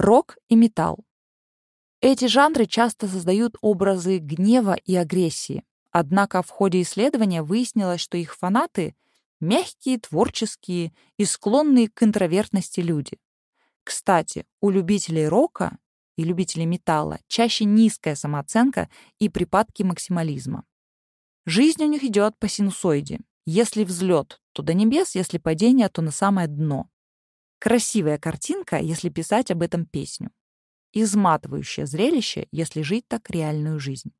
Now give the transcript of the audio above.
Рок и металл. Эти жанры часто создают образы гнева и агрессии. Однако в ходе исследования выяснилось, что их фанаты — мягкие, творческие и склонные к интровертности люди. Кстати, у любителей рока и любителей металла чаще низкая самооценка и припадки максимализма. Жизнь у них идет по синусоиде. Если взлет, то до небес, если падение, то на самое дно. Красивая картинка, если писать об этом песню. Изматывающее зрелище, если жить так реальную жизнь.